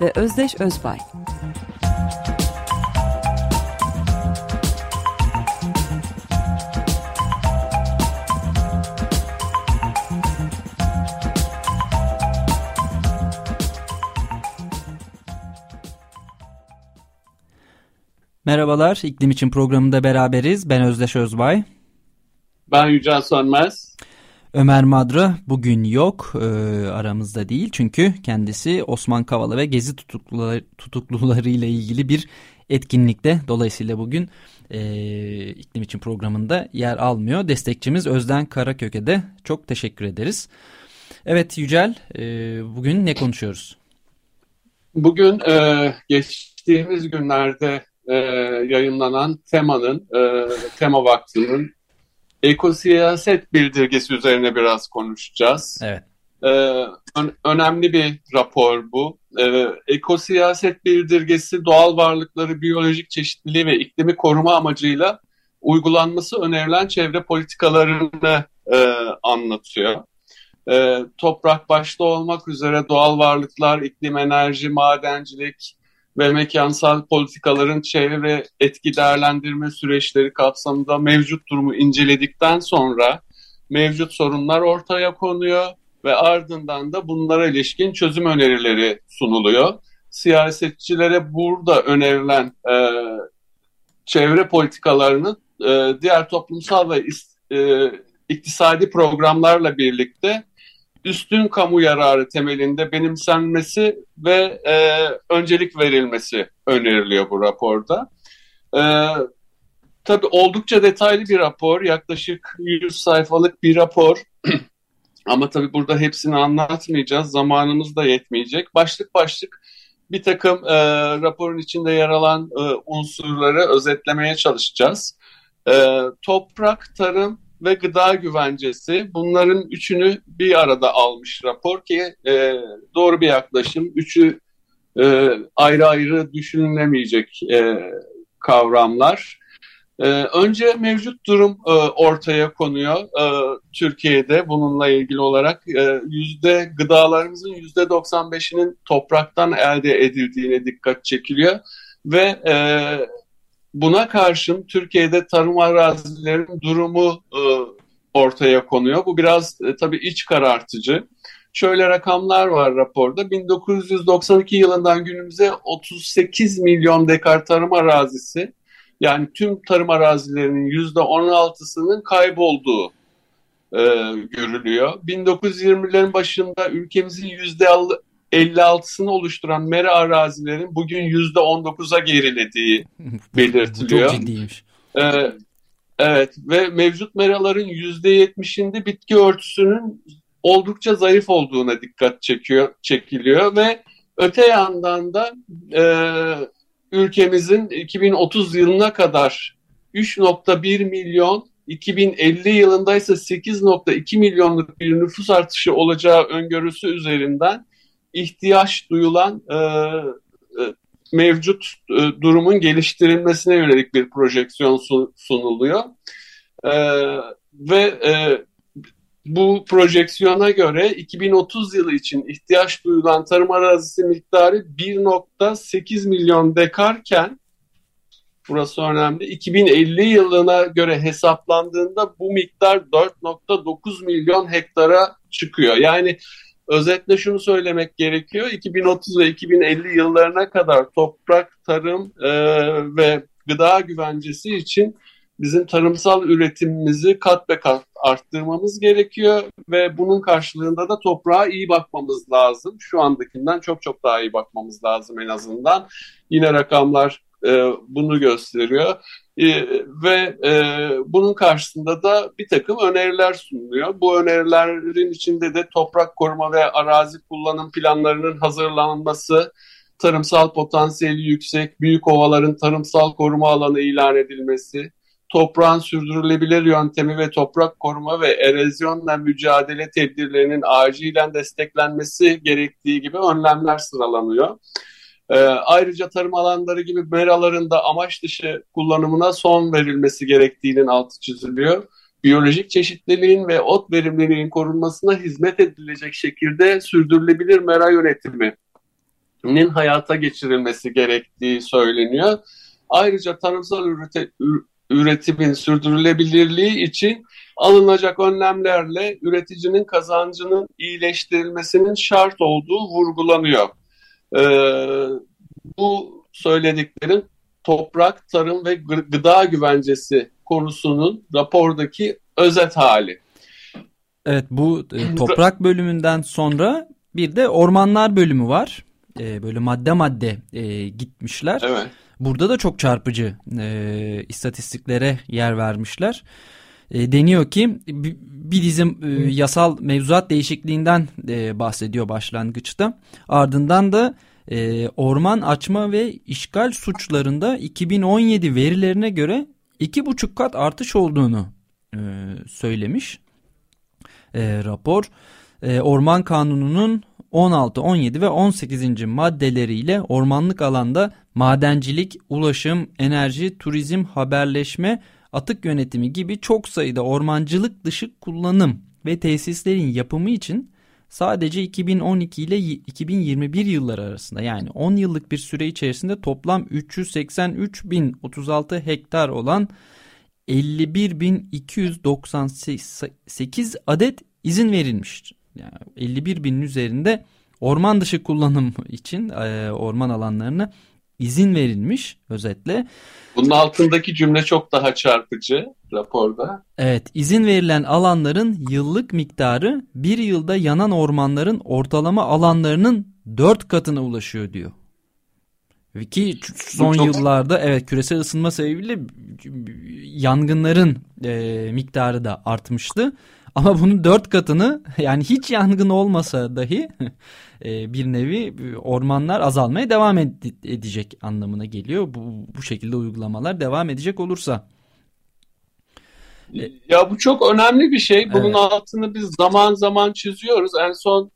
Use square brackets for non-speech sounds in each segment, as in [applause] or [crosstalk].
ve Özdeş Özbay. Merhabalar, İklim için programında beraberiz. Ben Özdeş Özbay. Ben Yücel Sönmez. Ömer Madra bugün yok e, aramızda değil çünkü kendisi Osman Kavala ve Gezi tutukluları, tutukluları ile ilgili bir etkinlikte dolayısıyla bugün e, iklim için programında yer almıyor. Destekçimiz Özden Karakök'e de çok teşekkür ederiz. Evet Yücel e, bugün ne konuşuyoruz? Bugün e, geçtiğimiz günlerde e, yayınlanan temanın, e, tema vaktinin ekosiyaset bildirgesi üzerine biraz konuşacağız. Evet. Ee, ön, önemli bir rapor bu. Ee, ekosiyaset bildirgesi doğal varlıkları, biyolojik çeşitliliği ve iklimi koruma amacıyla uygulanması önerilen çevre politikalarını e, anlatıyor. E, toprak başta olmak üzere doğal varlıklar, iklim, enerji, madencilik, ve mekansal politikaların çevre etki değerlendirme süreçleri kapsamında mevcut durumu inceledikten sonra mevcut sorunlar ortaya konuyor ve ardından da bunlara ilişkin çözüm önerileri sunuluyor. Siyasetçilere burada önerilen e, çevre politikalarını e, diğer toplumsal ve e, iktisadi programlarla birlikte üstün kamu yararı temelinde benimsenmesi ve e, öncelik verilmesi öneriliyor bu raporda. E, tabii oldukça detaylı bir rapor, yaklaşık 100 sayfalık bir rapor. [clears throat] Ama tabii burada hepsini anlatmayacağız, zamanımız da yetmeyecek. Başlık başlık bir takım e, raporun içinde yer alan e, unsurları özetlemeye çalışacağız. E, toprak, tarım, ve gıda güvencesi bunların üçünü bir arada almış rapor ki e, doğru bir yaklaşım. Üçü e, ayrı ayrı düşünülemeyecek e, kavramlar. E, önce mevcut durum e, ortaya konuyor e, Türkiye'de bununla ilgili olarak e, yüzde gıdalarımızın yüzde 95'inin topraktan elde edildiğine dikkat çekiliyor ve e, Buna karşın Türkiye'de tarım arazilerinin durumu e, ortaya konuyor. Bu biraz e, tabii iç karartıcı. Şöyle rakamlar var raporda. 1992 yılından günümüze 38 milyon dekar tarım arazisi yani tüm tarım arazilerinin %16'sının kaybolduğu e, görülüyor. 1920'lerin başında ülkemizin 56'sını oluşturan mera arazilerin bugün %19'a gerilediği [laughs] belirtiliyor. Çok ciddiymiş. Ee, evet ve mevcut meraların %70'inde bitki örtüsünün oldukça zayıf olduğuna dikkat çekiyor, çekiliyor ve öte yandan da e, ülkemizin 2030 yılına kadar 3.1 milyon 2050 yılında ise 8.2 milyonluk bir nüfus artışı olacağı öngörüsü üzerinden ihtiyaç duyulan e, e, mevcut e, durumun geliştirilmesine yönelik bir projeksiyon sunuluyor. E, ve e, bu projeksiyona göre 2030 yılı için ihtiyaç duyulan tarım arazisi miktarı 1.8 milyon dekarken burası önemli. 2050 yılına göre hesaplandığında bu miktar 4.9 milyon hektara çıkıyor. Yani Özetle şunu söylemek gerekiyor. 2030 ve 2050 yıllarına kadar toprak, tarım e, ve gıda güvencesi için bizim tarımsal üretimimizi kat be kat arttırmamız gerekiyor ve bunun karşılığında da toprağa iyi bakmamız lazım. Şu andakinden çok çok daha iyi bakmamız lazım en azından. Yine rakamlar e, bunu gösteriyor. E, ve e, bunun karşısında da bir takım öneriler sunuluyor. Bu önerilerin içinde de toprak koruma ve arazi kullanım planlarının hazırlanması, tarımsal potansiyeli yüksek, büyük ovaların tarımsal koruma alanı ilan edilmesi, toprağın sürdürülebilir yöntemi ve toprak koruma ve erozyonla mücadele tedbirlerinin acilen desteklenmesi gerektiği gibi önlemler sıralanıyor. E, ayrıca tarım alanları gibi meraların da amaç dışı kullanımına son verilmesi gerektiğinin altı çiziliyor. Biyolojik çeşitliliğin ve ot verimliliğinin korunmasına hizmet edilecek şekilde sürdürülebilir mera yönetiminin hayata geçirilmesi gerektiği söyleniyor. Ayrıca tarımsal ürete, üretimin sürdürülebilirliği için alınacak önlemlerle üreticinin kazancının iyileştirilmesinin şart olduğu vurgulanıyor. Ee, bu söylediklerin toprak, tarım ve gıda güvencesi konusunun rapordaki özet hali. Evet bu e, toprak bölümünden sonra bir de ormanlar bölümü var. E, böyle madde madde e, gitmişler. Evet. Burada da çok çarpıcı e, istatistiklere yer vermişler. E, deniyor ki bir dizim e, yasal mevzuat değişikliğinden e, bahsediyor başlangıçta. Ardından da e, orman açma ve işgal suçlarında 2017 verilerine göre iki buçuk kat artış olduğunu e, söylemiş e, rapor. E, Orman Kanunu'nun 16, 17 ve 18. maddeleriyle ormanlık alanda madencilik, ulaşım, enerji, turizm, haberleşme, atık yönetimi gibi çok sayıda ormancılık dışı kullanım ve tesislerin yapımı için sadece 2012 ile 2021 yılları arasında yani 10 yıllık bir süre içerisinde toplam 383.036 hektar olan 51.298 adet izin verilmiş. Yani 51 binin üzerinde orman dışı kullanım için e, orman alanlarına izin verilmiş özetle. Bunun altındaki cümle çok daha çarpıcı raporda. Evet izin verilen alanların yıllık miktarı bir yılda yanan ormanların ortalama alanlarının dört katına ulaşıyor diyor. Ki son çok... yıllarda evet küresel ısınma sebebiyle yangınların e, miktarı da artmıştı. Ama bunun dört katını yani hiç yangın olmasa dahi e, bir nevi ormanlar azalmaya devam edecek anlamına geliyor. Bu, bu şekilde uygulamalar devam edecek olursa. Ya bu çok önemli bir şey. Bunun evet. altını biz zaman zaman çiziyoruz. En son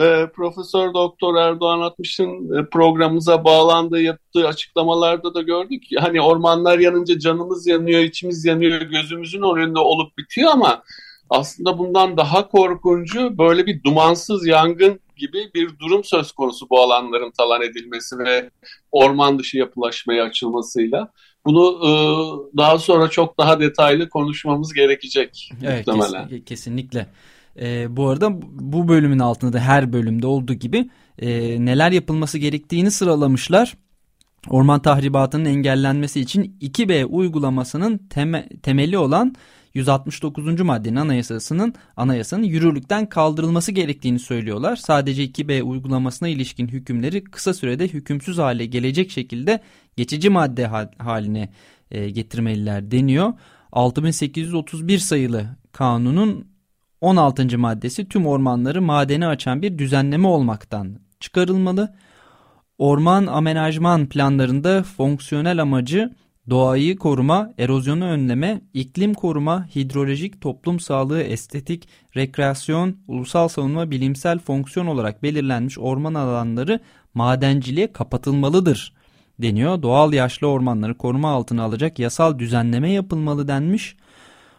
e, Profesör Doktor Erdoğan Atmış'ın e, programımıza bağlandığı yaptığı açıklamalarda da gördük. Hani ormanlar yanınca canımız yanıyor, içimiz yanıyor, gözümüzün önünde olup bitiyor ama aslında bundan daha korkuncu böyle bir dumansız yangın gibi bir durum söz konusu bu alanların talan edilmesi ve orman dışı yapılaşmaya açılmasıyla. Bunu e, daha sonra çok daha detaylı konuşmamız gerekecek evet, muhtemelen. Kes, kesinlikle. E, bu arada bu bölümün altında da her bölümde olduğu gibi e, neler yapılması gerektiğini sıralamışlar. Orman tahribatının engellenmesi için 2B uygulamasının teme, temeli olan 169. maddenin anayasasının anayasanın yürürlükten kaldırılması gerektiğini söylüyorlar. Sadece 2B uygulamasına ilişkin hükümleri kısa sürede hükümsüz hale gelecek şekilde geçici madde haline e, getirmeliler deniyor. 6831 sayılı kanunun 16. maddesi tüm ormanları madeni açan bir düzenleme olmaktan çıkarılmalı. Orman amenajman planlarında fonksiyonel amacı doğayı koruma, erozyonu önleme, iklim koruma, hidrolojik, toplum sağlığı, estetik, rekreasyon, ulusal savunma, bilimsel fonksiyon olarak belirlenmiş orman alanları madenciliğe kapatılmalıdır deniyor. Doğal yaşlı ormanları koruma altına alacak yasal düzenleme yapılmalı denmiş.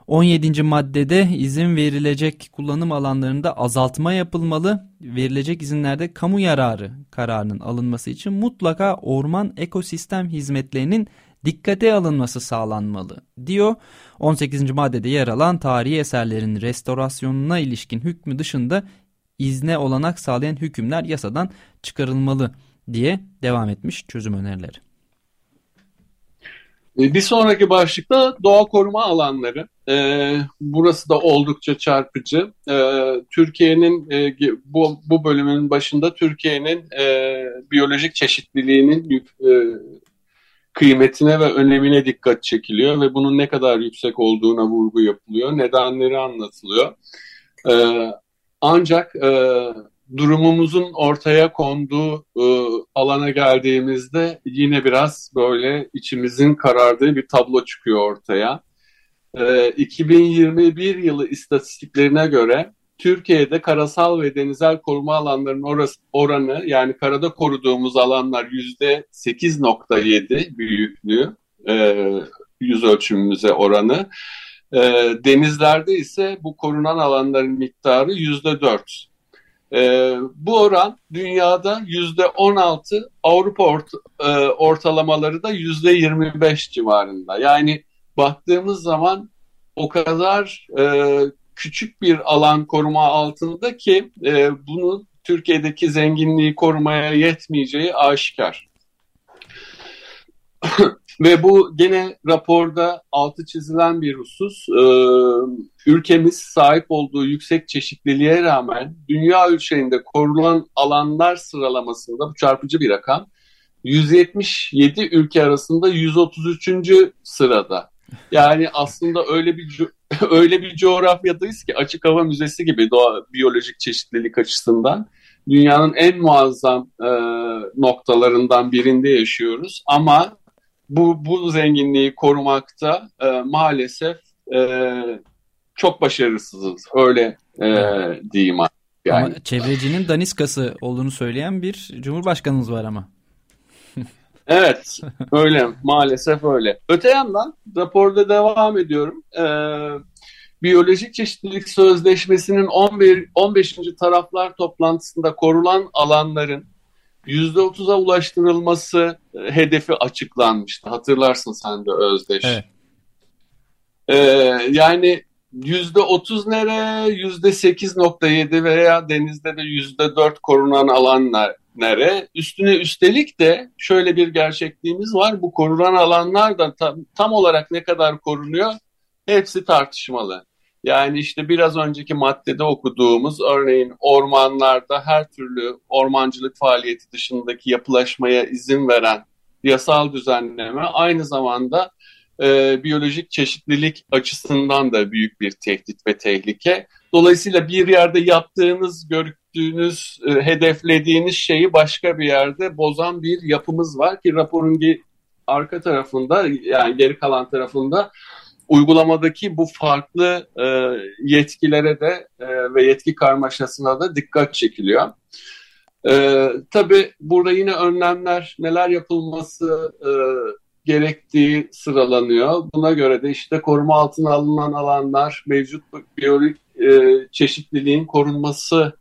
17. maddede izin verilecek kullanım alanlarında azaltma yapılmalı. Verilecek izinlerde kamu yararı kararının alınması için mutlaka orman ekosistem hizmetlerinin dikkate alınması sağlanmalı diyor. 18. maddede yer alan tarihi eserlerin restorasyonuna ilişkin hükmü dışında izne olanak sağlayan hükümler yasadan çıkarılmalı diye devam etmiş çözüm önerileri. E, bir sonraki başlıkta doğa koruma alanları. Ee, burası da oldukça çarpıcı. Ee, Türkiye'nin e, bu, bu bölümün başında Türkiye'nin e, biyolojik çeşitliliğinin e, kıymetine ve önemine dikkat çekiliyor ve bunun ne kadar yüksek olduğuna vurgu yapılıyor. Nedenleri anlatılıyor. Ee, ancak e, durumumuzun ortaya konduğu e, alana geldiğimizde yine biraz böyle içimizin karardığı bir tablo çıkıyor ortaya. E, 2021 yılı istatistiklerine göre Türkiye'de karasal ve denizel koruma alanlarının oranı yani karada koruduğumuz alanlar yüzde 8.7 büyüklüğü e, yüz ölçümümüze oranı. E, denizlerde ise bu korunan alanların miktarı yüzde dört. E, bu oran dünyada yüzde on altı, Avrupa ort, e, ortalamaları da yüzde yirmi beş civarında. Yani baktığımız zaman o kadar e, küçük bir alan koruma altında ki e, bunu Türkiye'deki zenginliği korumaya yetmeyeceği aşikar. [laughs] Ve bu gene raporda altı çizilen bir husus. Ee, ülkemiz sahip olduğu yüksek çeşitliliğe rağmen dünya ölçeğinde korunan alanlar sıralamasında bu çarpıcı bir rakam. 177 ülke arasında 133. sırada. Yani aslında öyle bir [laughs] öyle bir coğrafyadayız ki açık hava müzesi gibi doğa biyolojik çeşitlilik açısından dünyanın en muazzam e, noktalarından birinde yaşıyoruz ama bu bu zenginliği korumakta e, maalesef e, çok başarısızız. Öyle e, diyeyim yani. Ama çevrecinin daniskası olduğunu söyleyen bir cumhurbaşkanımız var ama. Evet öyle maalesef öyle. Öte yandan raporda devam ediyorum. Ee, Biyolojik Çeşitlilik Sözleşmesi'nin 11, 15. taraflar toplantısında korulan alanların %30'a ulaştırılması e, hedefi açıklanmıştı. Hatırlarsın sen de Özdeş. Evet. Ee, yani %30 nere, %8.7 veya denizde de %4 korunan alanlar nere? Üstüne üstelik de şöyle bir gerçekliğimiz var. Bu korunan alanlar da tam, tam olarak ne kadar korunuyor? Hepsi tartışmalı. Yani işte biraz önceki maddede okuduğumuz örneğin ormanlarda her türlü ormancılık faaliyeti dışındaki yapılaşmaya izin veren yasal düzenleme aynı zamanda e, biyolojik çeşitlilik açısından da büyük bir tehdit ve tehlike. Dolayısıyla bir yerde yaptığınız, gördüğünüz, e, hedeflediğiniz şeyi başka bir yerde bozan bir yapımız var ki raporun arka tarafında yani geri kalan tarafında uygulamadaki bu farklı e, yetkilere de e, ve yetki karmaşasına da dikkat çekiliyor. E, tabii burada yine önlemler neler yapılması e, gerektiği sıralanıyor. Buna göre de işte koruma altına alınan alanlar, mevcut biyolojik e, çeşitliliğin korunması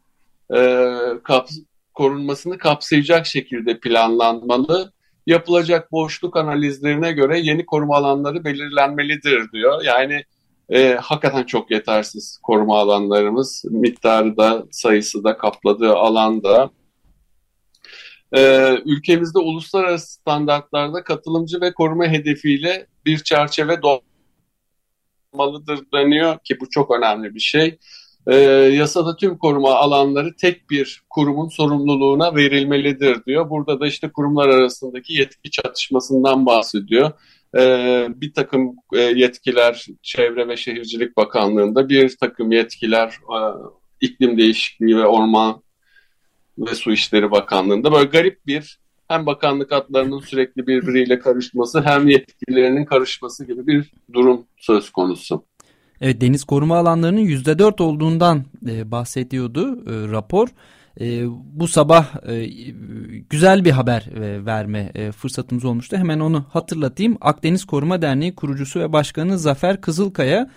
e, kap, korunmasını kapsayacak şekilde planlanmalı yapılacak boşluk analizlerine göre yeni koruma alanları belirlenmelidir diyor. Yani e, hakikaten çok yetersiz koruma alanlarımız. Miktarı da sayısı da kapladığı alanda. E, ülkemizde uluslararası standartlarda katılımcı ve koruma hedefiyle bir çerçeve doğmalıdır deniyor ki bu çok önemli bir şey e, yasada tüm koruma alanları tek bir kurumun sorumluluğuna verilmelidir diyor. Burada da işte kurumlar arasındaki yetki çatışmasından bahsediyor. E, bir takım e, yetkiler Çevre ve Şehircilik Bakanlığı'nda, bir takım yetkiler e, iklim değişikliği ve orman ve Su İşleri Bakanlığı'nda böyle garip bir hem bakanlık adlarının sürekli birbiriyle karışması hem yetkilerinin karışması gibi bir durum söz konusu. Evet deniz koruma alanlarının %4 olduğundan e, bahsediyordu e, rapor. E, bu sabah e, güzel bir haber e, verme e, fırsatımız olmuştu. Hemen onu hatırlatayım. Akdeniz Koruma Derneği kurucusu ve başkanı Zafer Kızılkaya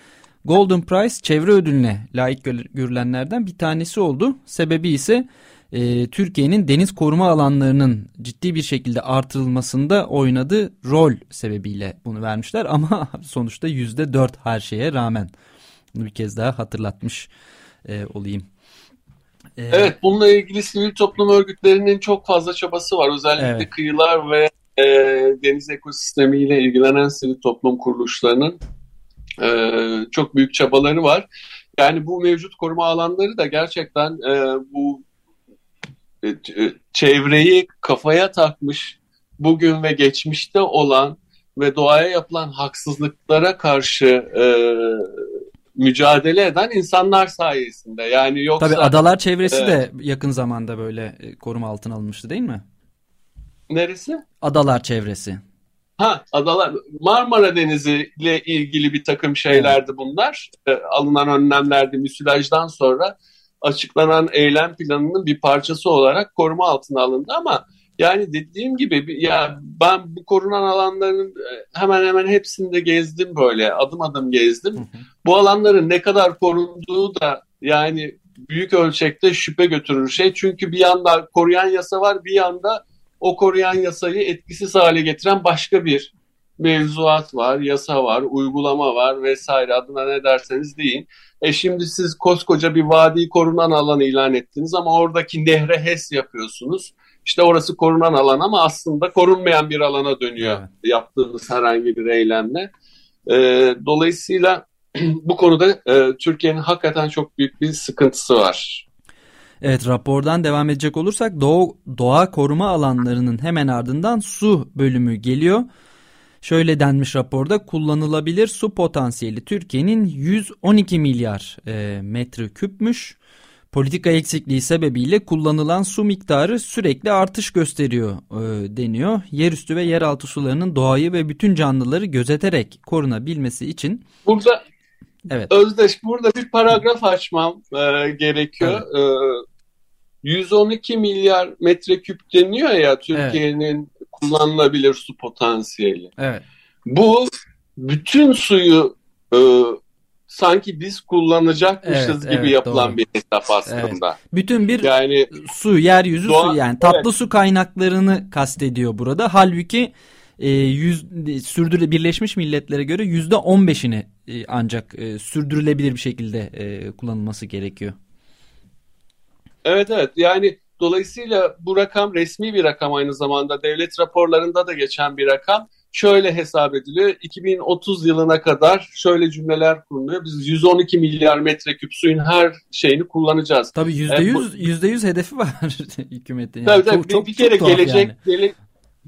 Golden Prize çevre ödülüne layık görülenlerden bir tanesi oldu. Sebebi ise e, Türkiye'nin deniz koruma alanlarının ciddi bir şekilde artırılmasında oynadığı rol sebebiyle bunu vermişler. [laughs] Ama sonuçta yüzde dört her şeye rağmen. Bunu bir kez daha hatırlatmış e, olayım. E, evet bununla ilgili sivil toplum örgütlerinin çok fazla çabası var. Özellikle evet. kıyılar ve e, deniz ekosistemiyle ilgilenen sivil toplum kuruluşlarının e, çok büyük çabaları var. Yani bu mevcut koruma alanları da gerçekten e, bu çevreyi kafaya takmış bugün ve geçmişte olan ve doğaya yapılan haksızlıklara karşı e, mücadele eden insanlar sayesinde. Yani yoksa Tabii adalar çevresi e, de yakın zamanda böyle e, koruma altına alınmıştı değil mi? Neresi? Adalar çevresi. Ha adalar Marmara Denizi ile ilgili bir takım şeylerdi bunlar. E, alınan önlemlerdi müsilajdan sonra açıklanan eylem planının bir parçası olarak koruma altına alındı ama yani dediğim gibi ya ben bu korunan alanların e, hemen hemen hepsinde gezdim böyle adım adım gezdim. Hı hı. Bu alanların ne kadar korunduğu da yani büyük ölçekte şüphe götürür şey. Çünkü bir yanda koruyan yasa var bir yanda o koruyan yasayı etkisiz hale getiren başka bir mevzuat var, yasa var, uygulama var vesaire adına ne derseniz deyin. E şimdi siz koskoca bir vadi korunan alan ilan ettiniz ama oradaki nehre HES yapıyorsunuz. İşte orası korunan alan ama aslında korunmayan bir alana dönüyor evet. yaptığınız herhangi bir eylemle. E, dolayısıyla [clears throat] bu konuda e, Türkiye'nin hakikaten çok büyük bir sıkıntısı var. Evet rapordan devam edecek olursak doğa, doğa koruma alanlarının hemen ardından su bölümü geliyor. Şöyle denmiş raporda kullanılabilir su potansiyeli Türkiye'nin 112 milyar e, metre küpmüş. Politika eksikliği sebebiyle kullanılan su miktarı sürekli artış gösteriyor e, deniyor. Yerüstü ve yeraltı sularının doğayı ve bütün canlıları gözeterek korunabilmesi için. Burada evet. Özdeş burada bir paragraf açmam e, gerekiyor. Evet. E, 112 milyar metreküp deniyor ya Türkiye'nin. Kullanılabilir su potansiyeli. Evet. Bu bütün suyu e, sanki biz kullanacakmışız evet, gibi evet, yapılan doğru. bir hesap aslında. Evet. Bütün bir yani su, yeryüzü doğa, su yani tatlı evet. su kaynaklarını kastediyor burada. Halbuki e, yüz, sürdürü Birleşmiş Milletler'e göre yüzde on beşini e, ancak e, sürdürülebilir bir şekilde e, kullanılması gerekiyor. Evet evet yani dolayısıyla bu rakam resmi bir rakam aynı zamanda devlet raporlarında da geçen bir rakam şöyle hesap ediliyor. 2030 yılına kadar şöyle cümleler kuruluyor. Biz 112 milyar metreküp suyun her şeyini kullanacağız. Tabii %100 yüzde yüz hedefi var [laughs] hükümetin. Yani. Tabii tabii çok, bir, çok, bir kere çok gelecek yani. gele,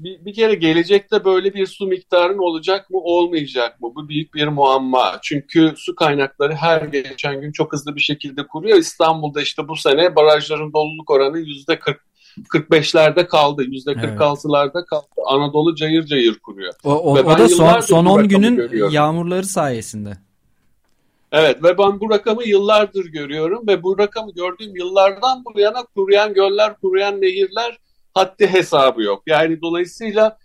bir, bir kere gelecekte böyle bir su miktarının olacak mı olmayacak mı? Bu büyük bir muamma. Çünkü su kaynakları her geçen gün çok hızlı bir şekilde kuruyor. İstanbul'da işte bu sene barajların doluluk oranı yüzde 40 45'lerde kaldı. %46'larda evet. kaldı. Anadolu cayır cayır kuruyor. O, o, o da son, son 10 günün görüyorum. yağmurları sayesinde. Evet ve ben bu rakamı yıllardır görüyorum ve bu rakamı gördüğüm yıllardan bu yana kuruyan göller, kuruyan nehirler haddi hesabı yok. Yani dolayısıyla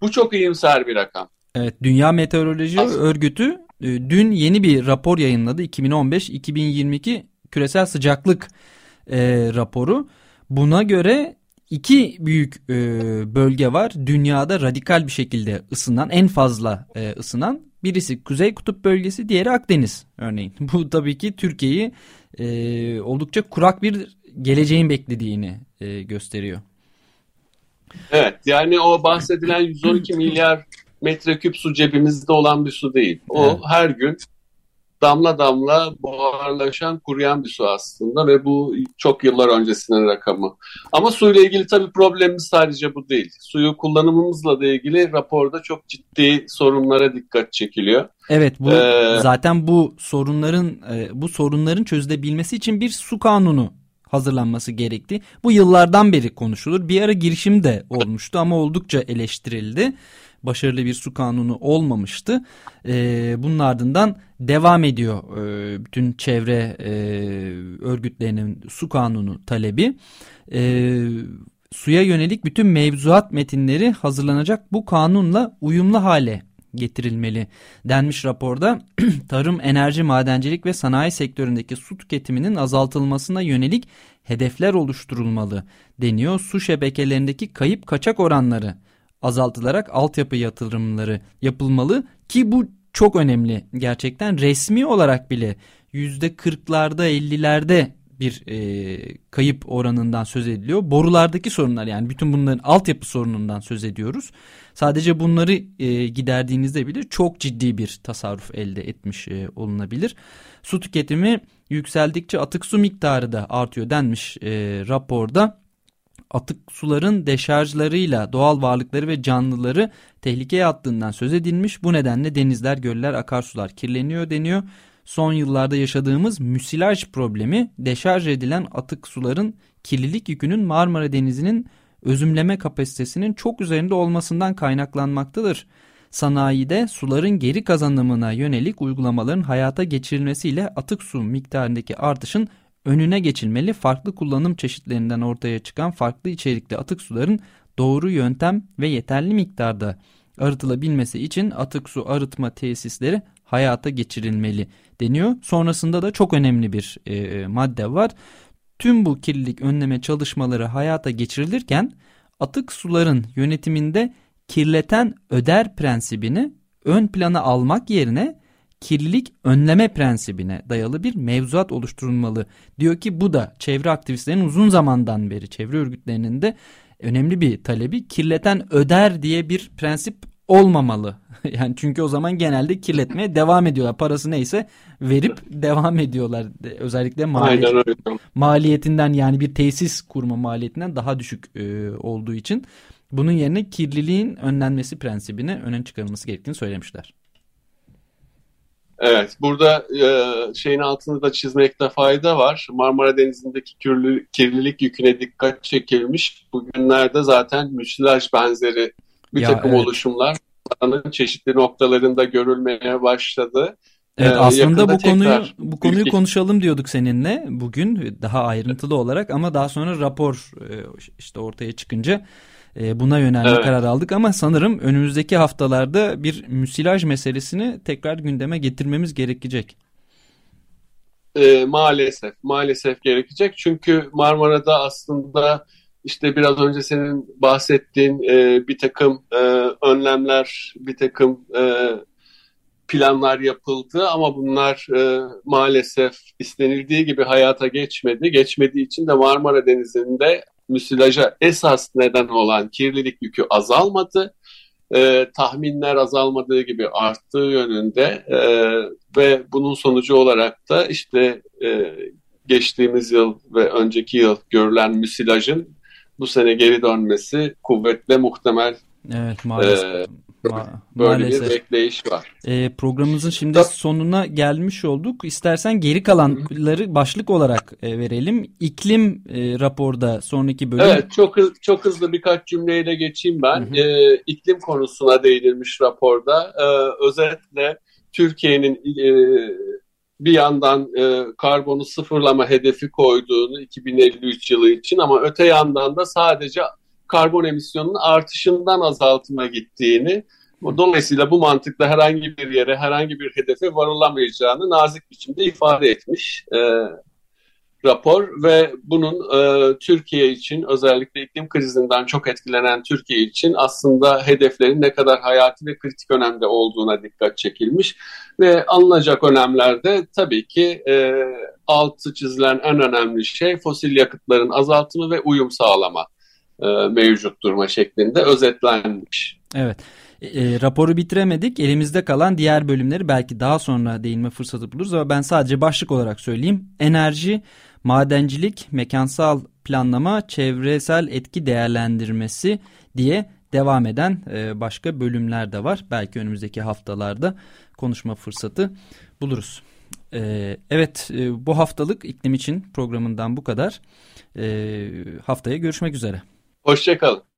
bu çok iyimser bir rakam. Evet Dünya Meteoroloji Aslında. Örgütü e, dün yeni bir rapor yayınladı. 2015-2022 küresel sıcaklık e, raporu. Buna göre iki büyük e, bölge var. Dünyada radikal bir şekilde ısınan, en fazla e, ısınan. Birisi Kuzey Kutup bölgesi, diğeri Akdeniz örneğin. [laughs] Bu tabii ki Türkiye'yi e, oldukça kurak bir geleceğin beklediğini e, gösteriyor. Evet yani o bahsedilen 112 [laughs] milyar metreküp su cebimizde olan bir su değil. O evet. her gün damla damla buharlaşan, kuruyan bir su aslında ve bu çok yıllar öncesinin rakamı. Ama suyla ilgili tabii problemimiz sadece bu değil. Suyu kullanımımızla da ilgili raporda çok ciddi sorunlara dikkat çekiliyor. Evet bu ee, zaten bu sorunların e, bu sorunların çözülebilmesi için bir su kanunu hazırlanması gerekti. Bu yıllardan beri konuşulur. Bir ara girişim de olmuştu ama oldukça eleştirildi başarılı bir su kanunu olmamıştı. E, bunun ardından devam ediyor e, bütün çevre e, örgütlerinin su kanunu talebi. E, suya yönelik bütün mevzuat metinleri hazırlanacak bu kanunla uyumlu hale getirilmeli denmiş raporda [clears throat] tarım, enerji, madencilik ve sanayi sektöründeki su tüketiminin azaltılmasına yönelik hedefler oluşturulmalı deniyor. Su şebekelerindeki kayıp kaçak oranları azaltılarak altyapı yatırımları yapılmalı ki bu çok önemli gerçekten resmi olarak bile yüzde kırklarda elli'lerde bir e, kayıp oranından söz ediliyor. Borulardaki sorunlar yani bütün bunların altyapı sorunundan söz ediyoruz. Sadece bunları e, giderdiğinizde bile çok ciddi bir tasarruf elde etmiş e, olunabilir. Su tüketimi yükseldikçe atık su miktarı da artıyor denmiş e, raporda atık suların deşarjlarıyla doğal varlıkları ve canlıları tehlikeye attığından söz edilmiş. Bu nedenle denizler, göller, akarsular kirleniyor deniyor. son yıllarda yaşadığımız müsilaj problemi deşarj edilen atık suların kirlilik yükünün Marmara Denizi'nin özümleme kapasitesinin çok üzerinde olmasından kaynaklanmaktadır. Sanayide suların geri kazanımına yönelik uygulamaların hayata geçirilmesiyle atık su miktarındaki artışın önüne geçilmeli. Farklı kullanım çeşitlerinden ortaya çıkan farklı içerikli atık suların doğru yöntem ve yeterli miktarda arıtılabilmesi için atık su arıtma tesisleri hayata geçirilmeli deniyor. Sonrasında da çok önemli bir e, madde var. Tüm bu kirlilik önleme çalışmaları hayata geçirilirken atık suların yönetiminde kirleten öder prensibini ön plana almak yerine kirlilik önleme prensibine dayalı bir mevzuat oluşturulmalı. Diyor ki bu da çevre aktivistlerinin uzun zamandan beri çevre örgütlerinin de önemli bir talebi kirleten öder diye bir prensip olmamalı. [laughs] yani çünkü o zaman genelde kirletmeye [laughs] devam ediyorlar. Parası neyse verip devam ediyorlar. Özellikle maliyet, maliyetinden yani bir tesis kurma maliyetinden daha düşük e, olduğu için bunun yerine kirliliğin önlenmesi prensibine öne çıkarılması gerektiğini söylemişler. Evet, burada e, şeyin altını da çizmekte fayda var. Marmara Denizi'ndeki kirlilik yüküne dikkat çekilmiş. Bugünlerde zaten müsilaj benzeri bir ya, takım evet. oluşumlar çeşitli noktalarında görülmeye başladı. Evet ee, aslında bu konuyu bu konuyu konuşalım diyorduk seninle bugün daha ayrıntılı olarak ama daha sonra rapor e, işte ortaya çıkınca e, buna yönelme evet. karar aldık ama sanırım önümüzdeki haftalarda bir müsilaj meselesini tekrar gündeme getirmemiz gerekecek. E, maalesef maalesef gerekecek çünkü Marmara'da aslında işte biraz önce senin bahsettiğin e, bir takım e, önlemler, bir takım e, planlar yapıldı ama bunlar e, maalesef istenildiği gibi hayata geçmedi. Geçmediği için de Marmara Denizi'nde müsilaja esas neden olan kirlilik yükü azalmadı. E, tahminler azalmadığı gibi arttığı yönünde e, ve bunun sonucu olarak da işte e, geçtiğimiz yıl ve önceki yıl görülen müsilajın bu sene geri dönmesi kuvvetle muhtemel. Evet maalesef. Ee, Ma böyle maalesef. bir bekleyiş var. E, programımızın şimdi Tabii. sonuna gelmiş olduk. İstersen geri kalanları başlık olarak e, verelim. İklim e, raporda sonraki bölüm. Evet çok çok hızlı birkaç cümleyle geçeyim ben. Hı hı. E, iklim konusuna değinilmiş raporda. E, özetle Türkiye'nin e, bir yandan e, karbonu sıfırlama hedefi koyduğunu 2053 yılı için ama öte yandan da sadece karbon emisyonunun artışından azaltıma gittiğini dolayısıyla bu mantıkla herhangi bir yere herhangi bir hedefe varılamayacağını nazik biçimde ifade etmiş. E, rapor ve bunun e, Türkiye için özellikle iklim krizinden çok etkilenen Türkiye için aslında hedeflerin ne kadar hayati ve kritik önemde olduğuna dikkat çekilmiş ve alınacak önemlerde tabii ki e, altı çizilen en önemli şey fosil yakıtların azaltımı ve uyum sağlama e, mevcut durma şeklinde özetlenmiş. Evet. E, raporu bitiremedik. Elimizde kalan diğer bölümleri belki daha sonra değinme fırsatı buluruz ama ben sadece başlık olarak söyleyeyim. Enerji, madencilik, mekansal planlama, çevresel etki değerlendirmesi diye devam eden e, başka bölümler de var. Belki önümüzdeki haftalarda konuşma fırsatı buluruz. E, evet e, bu haftalık iklim için programından bu kadar. Haftaya görüşmek üzere. Hoşçakalın.